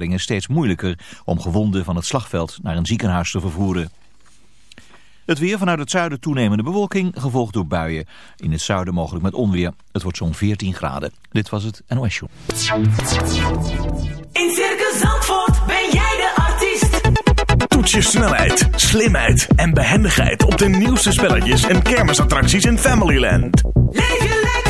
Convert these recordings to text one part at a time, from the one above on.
spoedreddingen steeds moeilijker om gewonden van het slagveld naar een ziekenhuis te vervoeren. Het weer vanuit het zuiden toenemende bewolking, gevolgd door buien. In het zuiden mogelijk met onweer. Het wordt zo'n 14 graden. Dit was het NOS Show. In Circus Zandvoort ben jij de artiest. Toets je snelheid, slimheid en behendigheid op de nieuwste spelletjes en kermisattracties in Familyland. Leef je lekker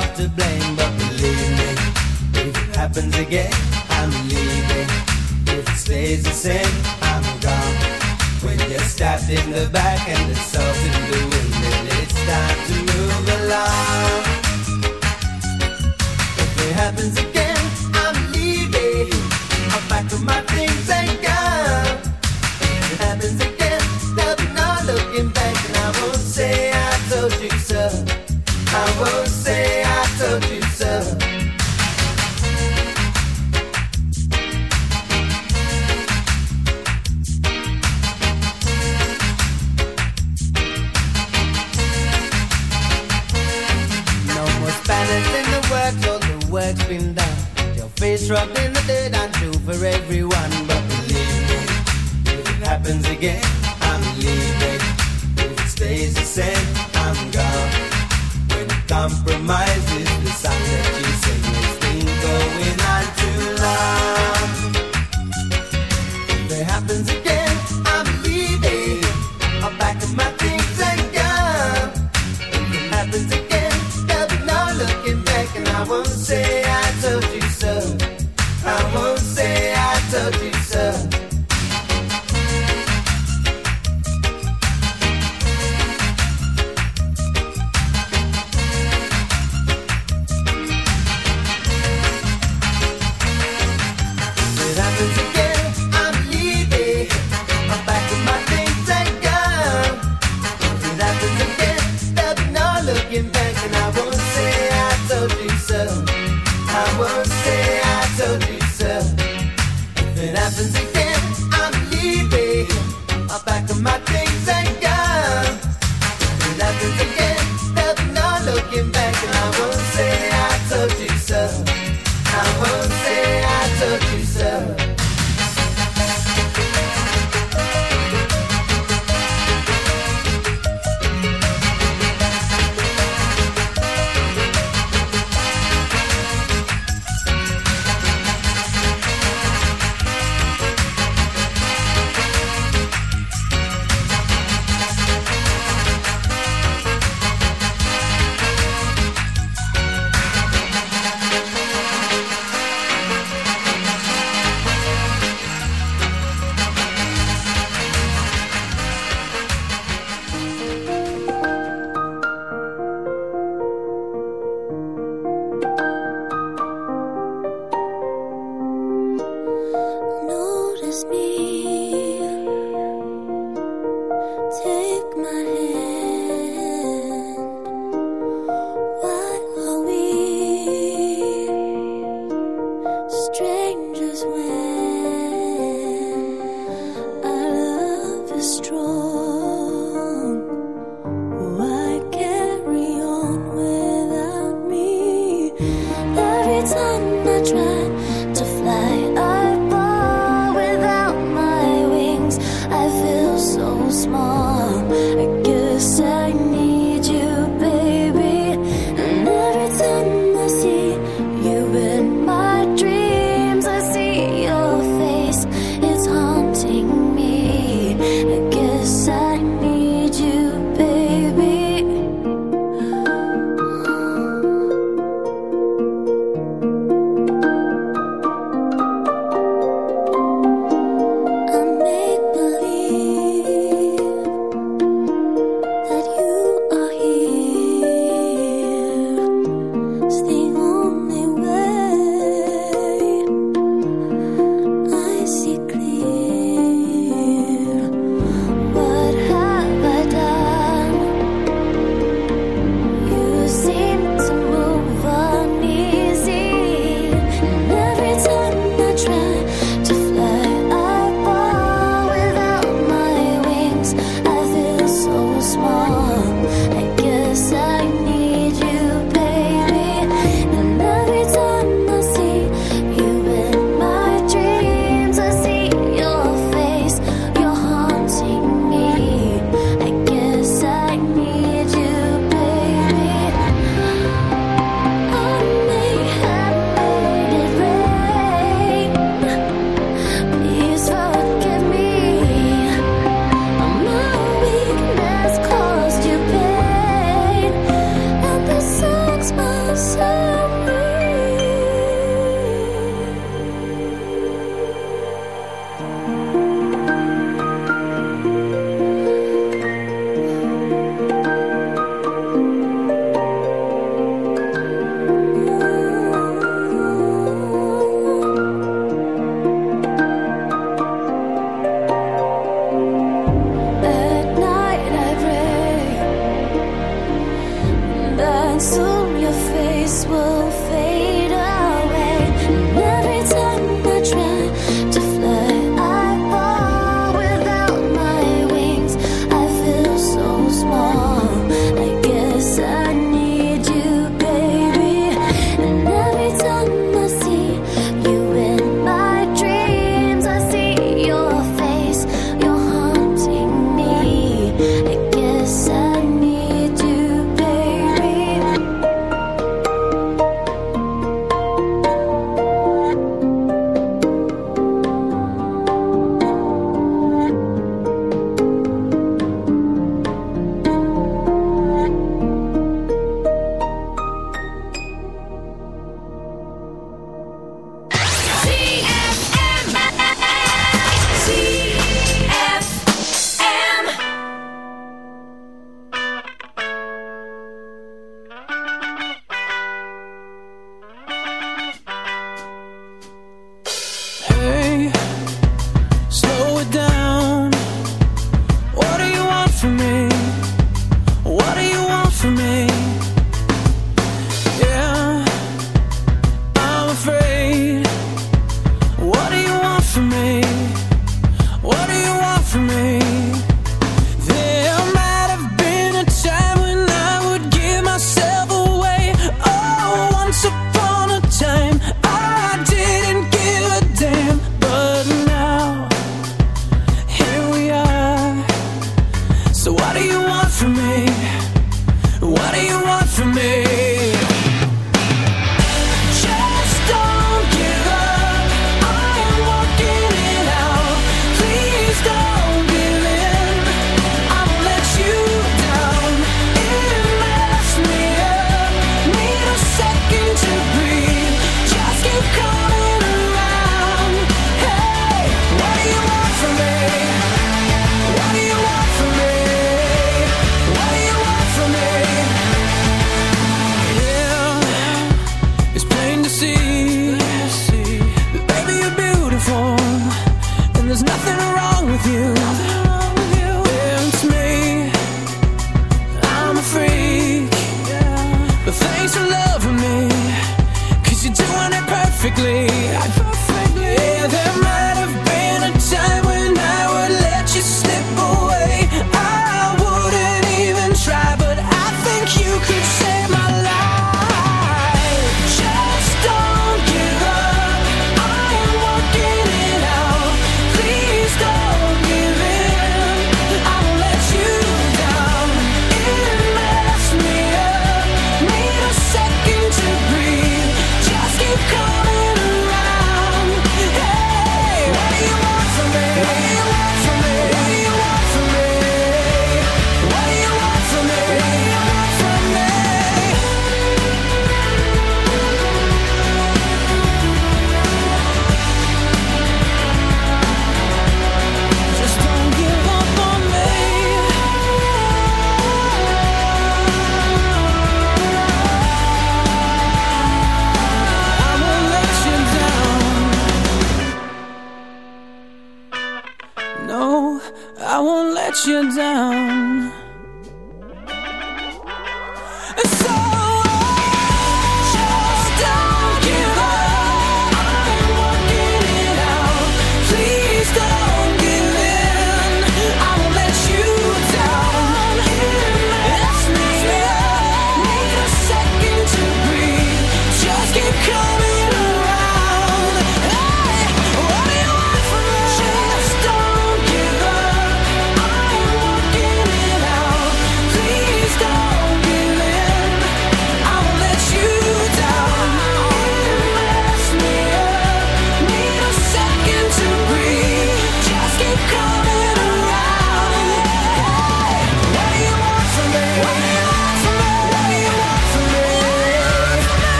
Yourself to blame. But believe me, if it happens again, I'm leaving. If it stays the same, I'm gone. When you're stabbed in the back and it's salt in the wind, then it's time to move along. If it happens again, struck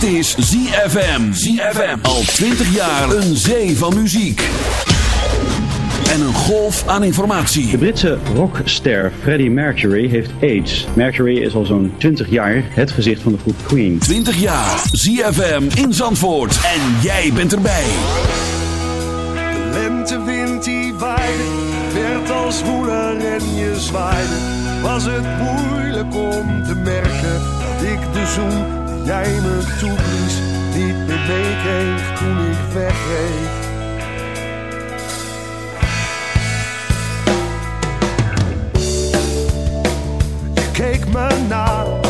Dit is ZFM. ZFM. Al 20 jaar een zee van muziek. En een golf aan informatie. De Britse rockster Freddie Mercury heeft AIDS. Mercury is al zo'n 20 jaar het gezicht van de groep Queen. 20 jaar. ZFM in Zandvoort. En jij bent erbij. De lentewind die waaide. Werd als moeder en je zwaaide. Was het moeilijk om te merken dat ik de zoen jij me toeblies, niet meer meekreeg toen ik wegreed. Je keek me naar.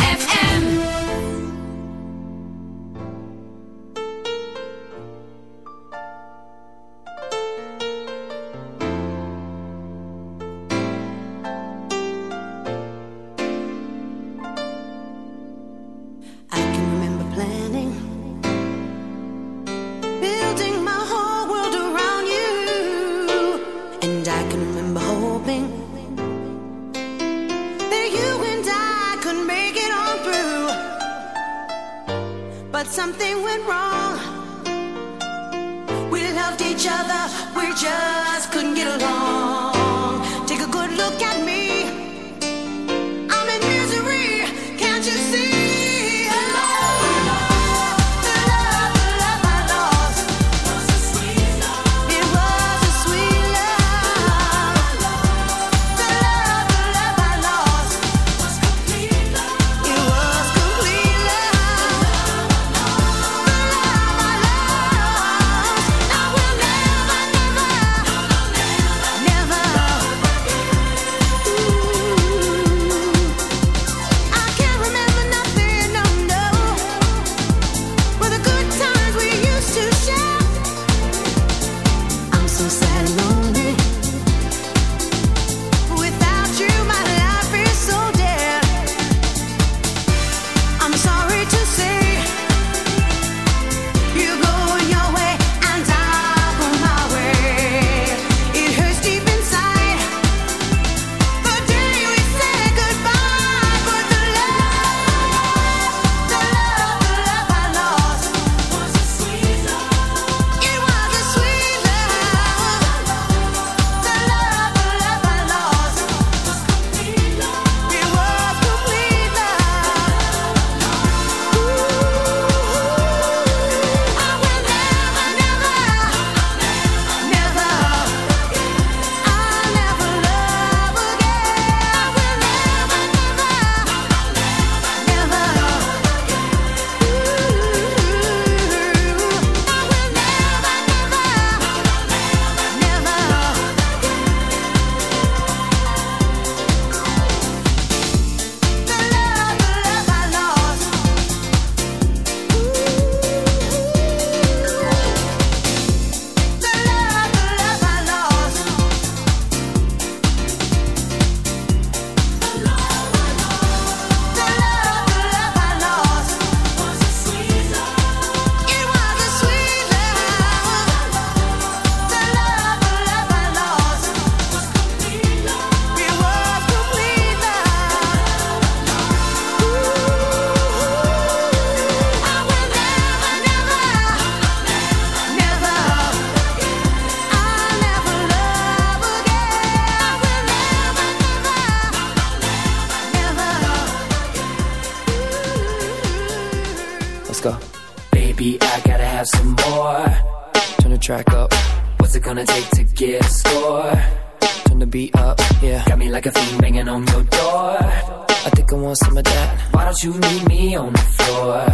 meet me on the floor.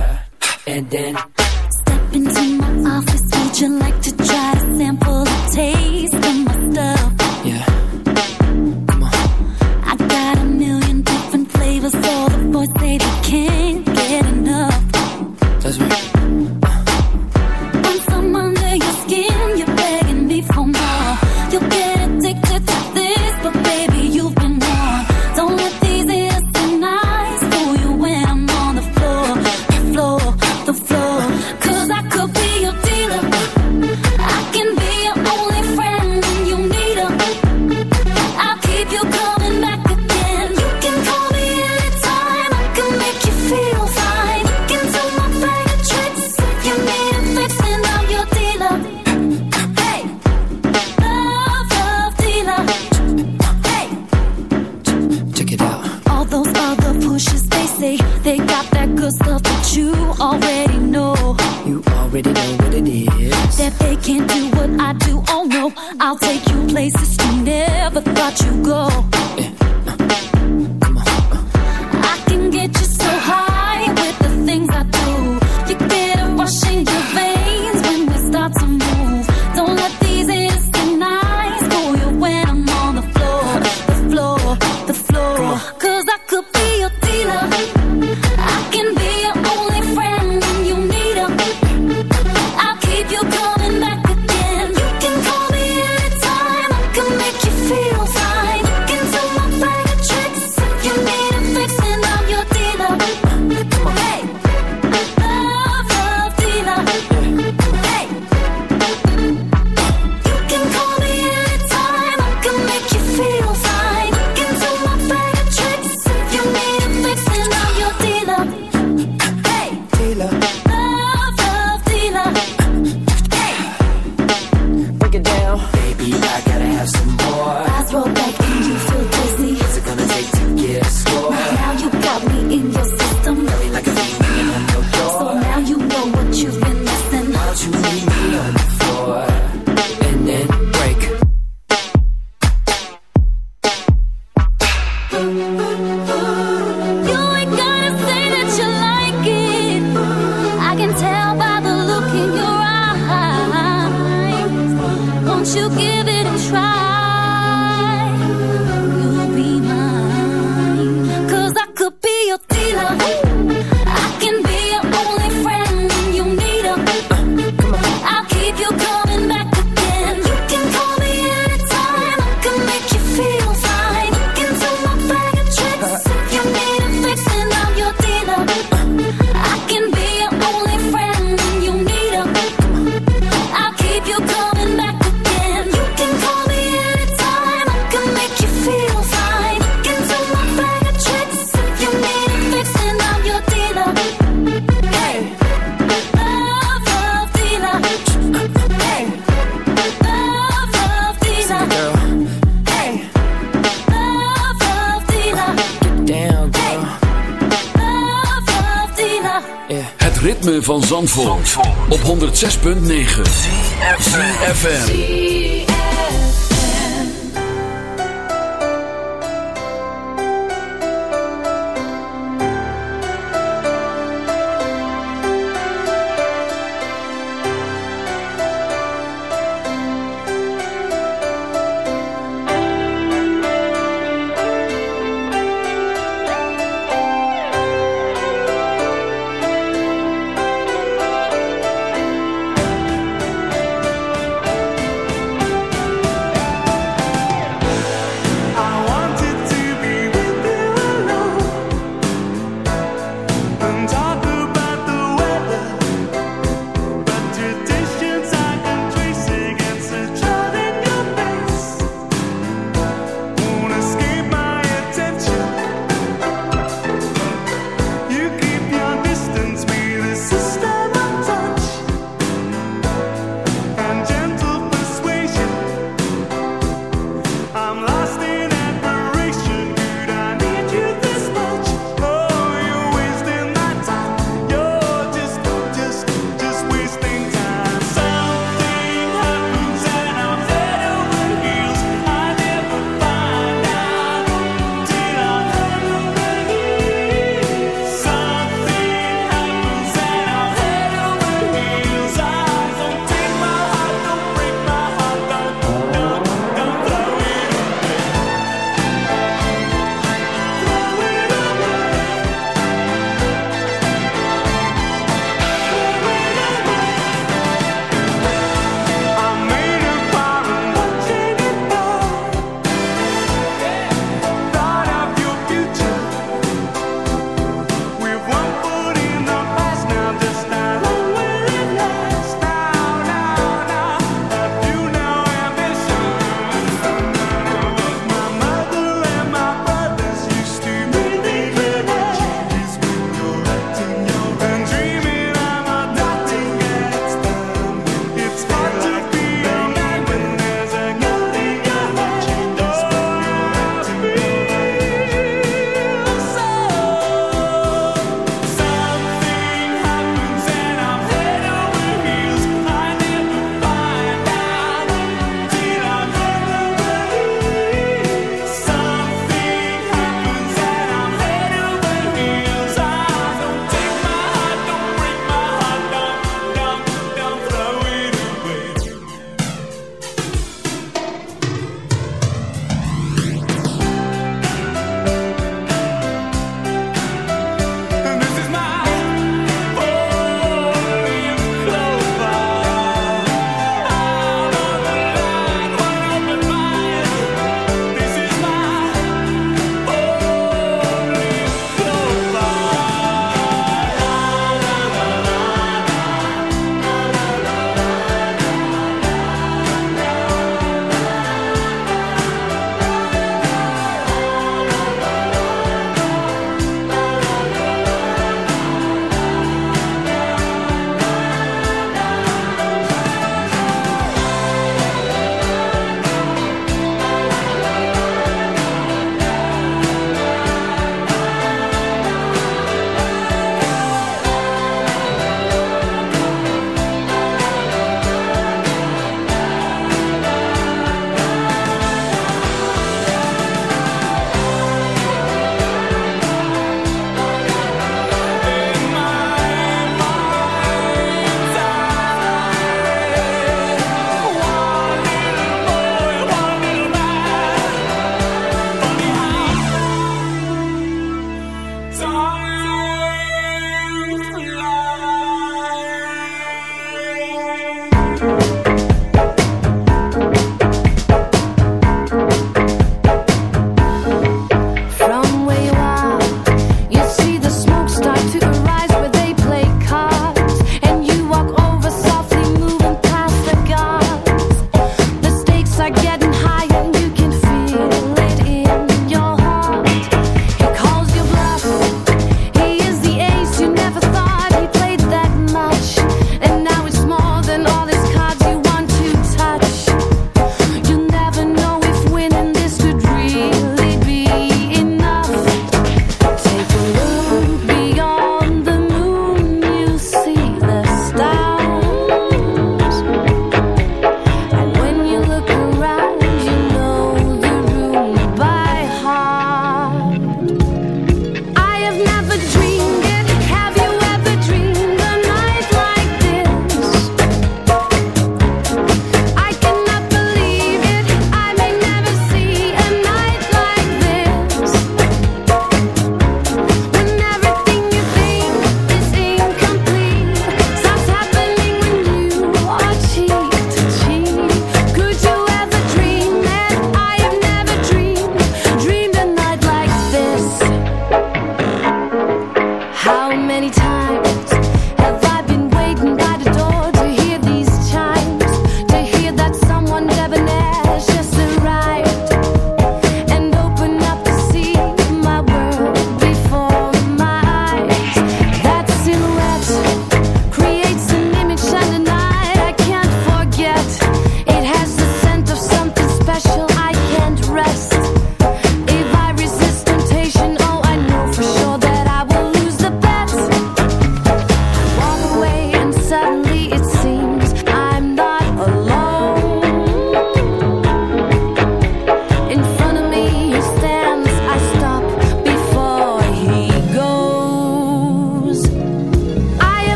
And then step into my office. Would you like to try to sample a taste of my stuff?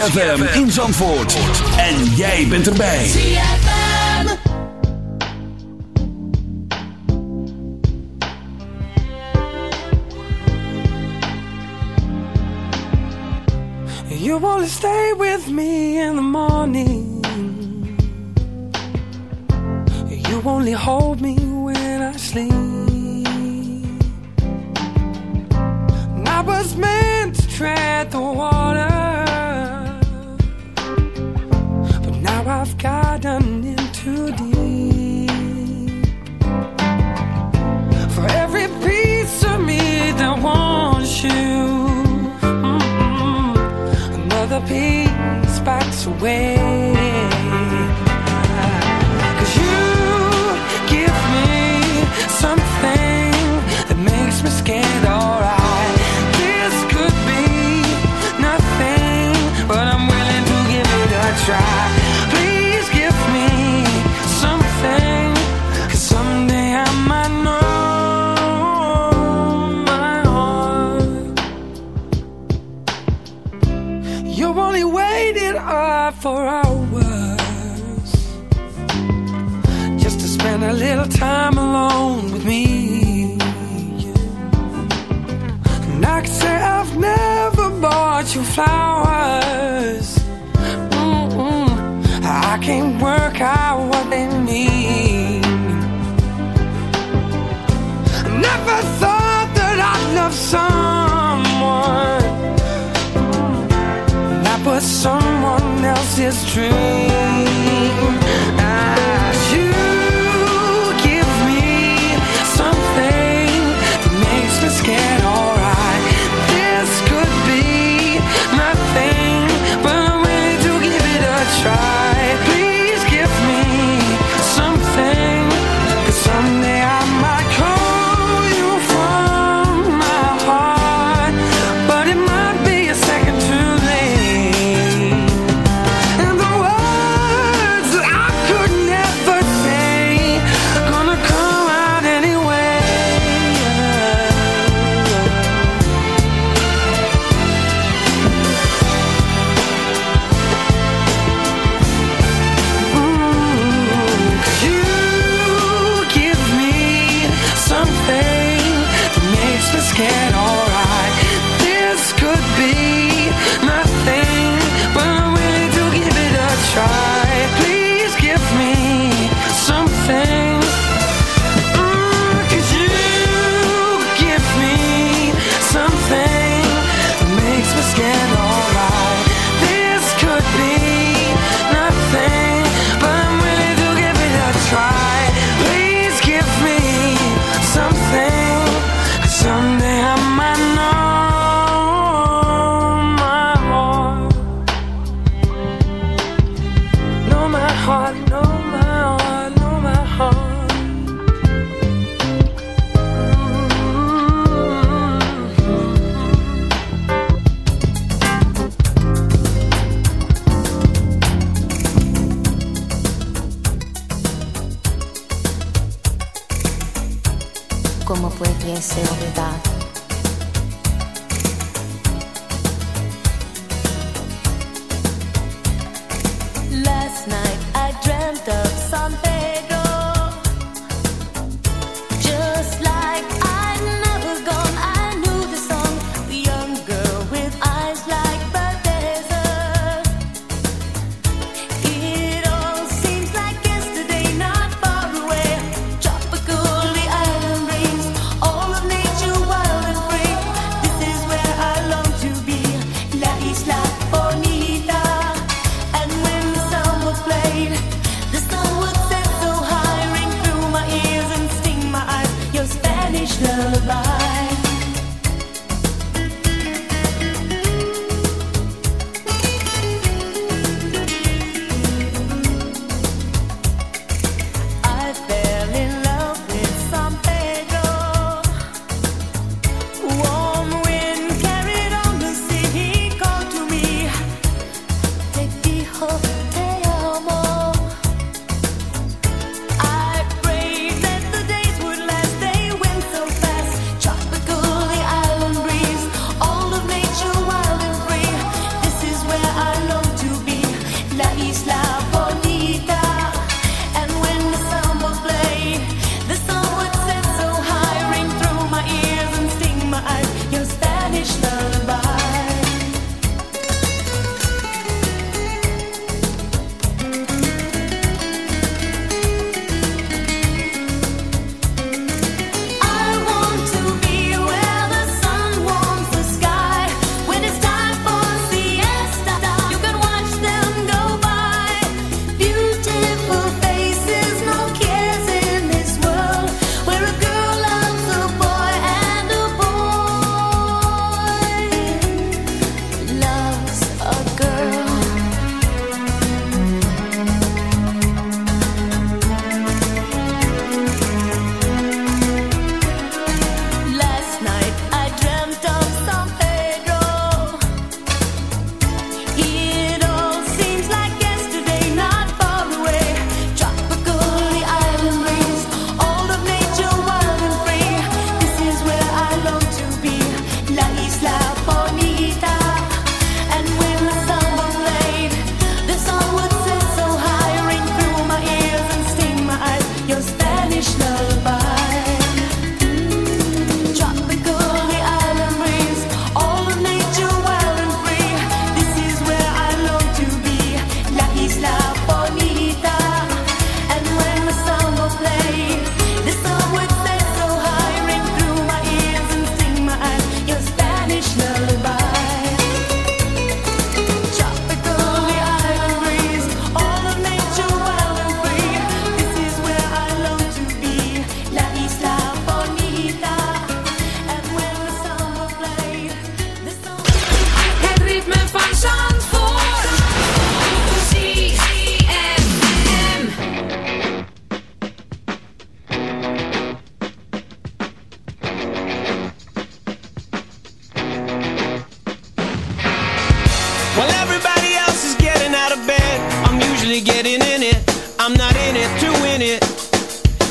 ZFM in Zandvoort. En jij bent erbij. ZFM. You only stay with me in the morning. You only hold me. away. can't work out what they mean. Never thought that I'd love someone that was someone else's dream. say all the time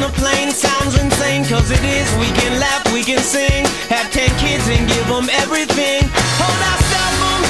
the plain. Sounds insane, cause it is. We can laugh, we can sing. Have ten kids and give them everything. Hold our cell phones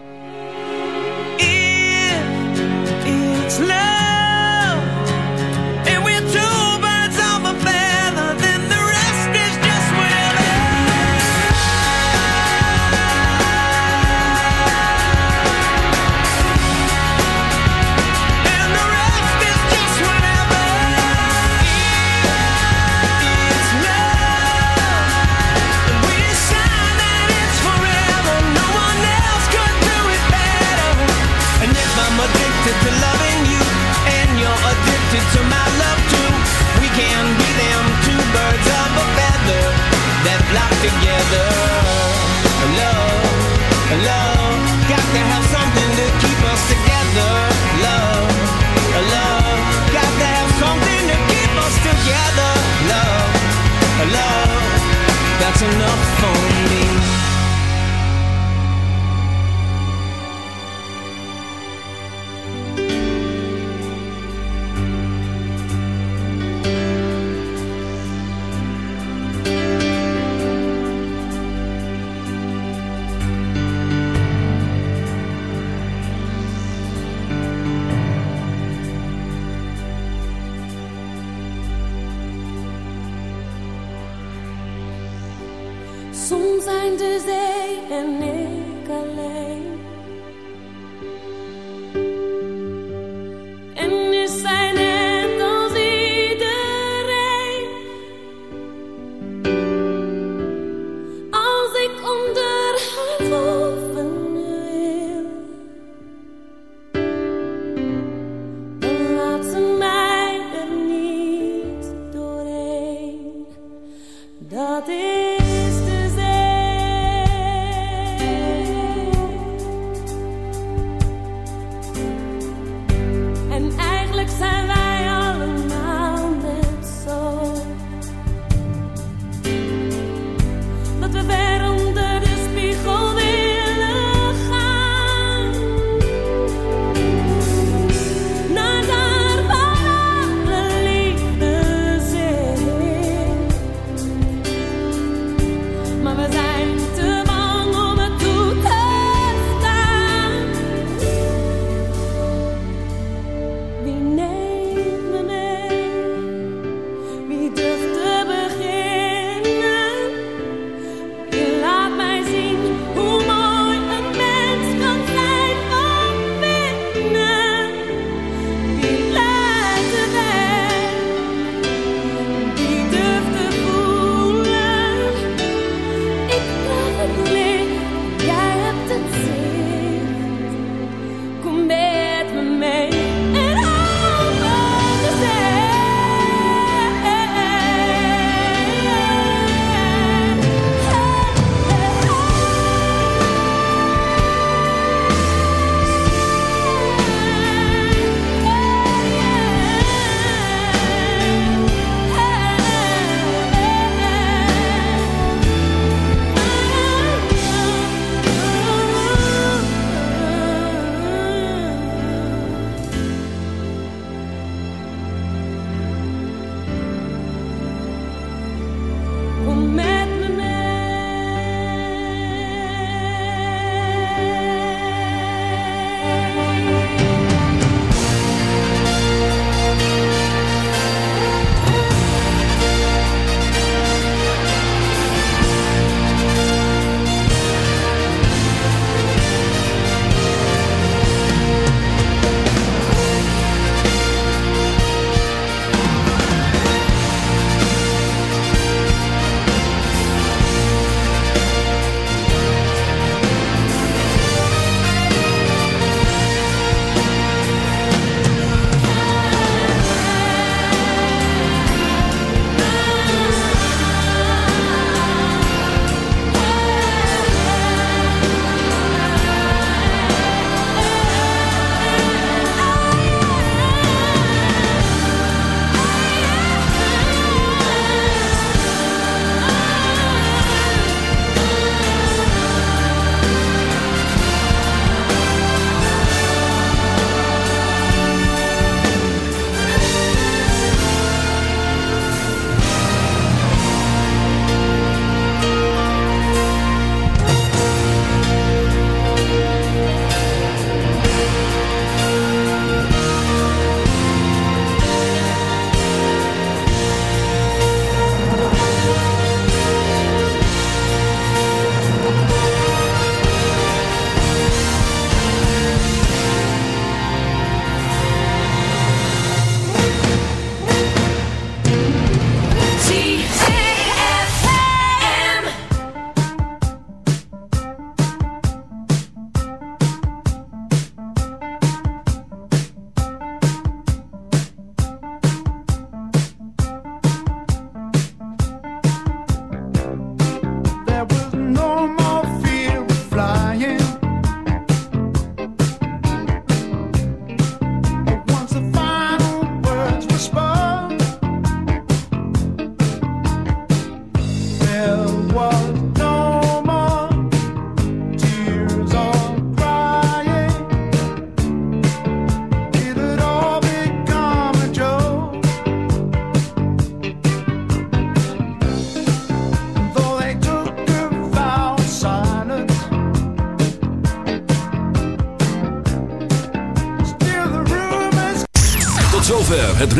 Enough for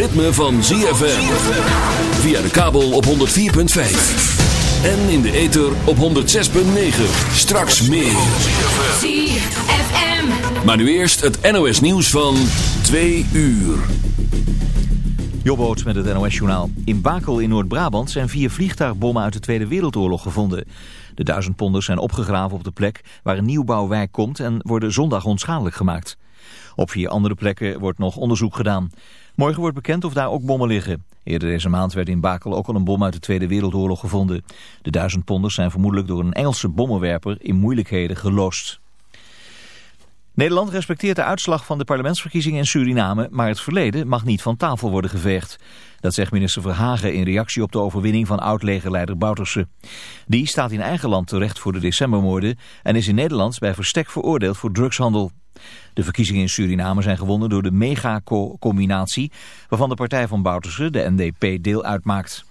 ritme van ZFM. Via de kabel op 104.5. En in de ether op 106.9. Straks meer. ZFM. Maar nu eerst het NOS nieuws van 2 uur. Jobboot met het NOS-journaal. In Bakel in Noord-Brabant zijn vier vliegtuigbommen uit de Tweede Wereldoorlog gevonden. De duizendponders zijn opgegraven op de plek waar een nieuwbouwwijk komt en worden zondag onschadelijk gemaakt. Op vier andere plekken wordt nog onderzoek gedaan. Morgen wordt bekend of daar ook bommen liggen. Eerder deze maand werd in Bakel ook al een bom uit de Tweede Wereldoorlog gevonden. De duizendponders zijn vermoedelijk door een Engelse bommenwerper in moeilijkheden gelost. Nederland respecteert de uitslag van de parlementsverkiezingen in Suriname, maar het verleden mag niet van tafel worden geveegd. Dat zegt minister Verhagen in reactie op de overwinning van oud-legerleider Bouterse. Die staat in eigen land terecht voor de decembermoorden en is in Nederland bij verstek veroordeeld voor drugshandel. De verkiezingen in Suriname zijn gewonnen door de mega-combinatie waarvan de partij van Bouterse, de NDP, deel uitmaakt.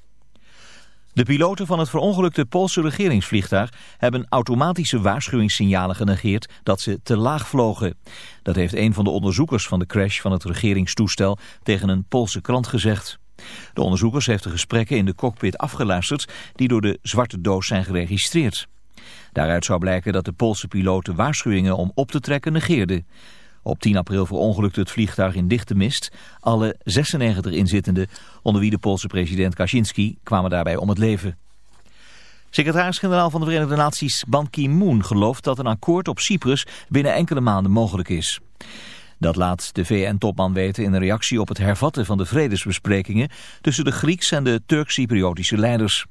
De piloten van het verongelukte Poolse regeringsvliegtuig hebben automatische waarschuwingssignalen genegeerd dat ze te laag vlogen. Dat heeft een van de onderzoekers van de crash van het regeringstoestel tegen een Poolse krant gezegd. De onderzoekers heeft de gesprekken in de cockpit afgeluisterd die door de zwarte doos zijn geregistreerd. Daaruit zou blijken dat de Poolse piloten waarschuwingen om op te trekken negeerden. Op 10 april verongelukte het vliegtuig in dichte mist. Alle 96 inzittenden, onder wie de Poolse president Kaczynski, kwamen daarbij om het leven. Secretaris-generaal van de Verenigde Naties Ban Ki-moon gelooft dat een akkoord op Cyprus binnen enkele maanden mogelijk is. Dat laat de VN-topman weten in een reactie op het hervatten van de vredesbesprekingen tussen de Grieks en de Turk-Cypriotische leiders.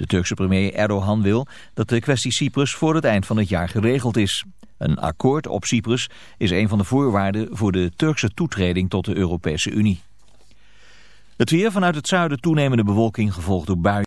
De Turkse premier Erdogan wil dat de kwestie Cyprus voor het eind van het jaar geregeld is. Een akkoord op Cyprus is een van de voorwaarden voor de Turkse toetreding tot de Europese Unie. Het weer vanuit het zuiden toenemende bewolking gevolgd door buien.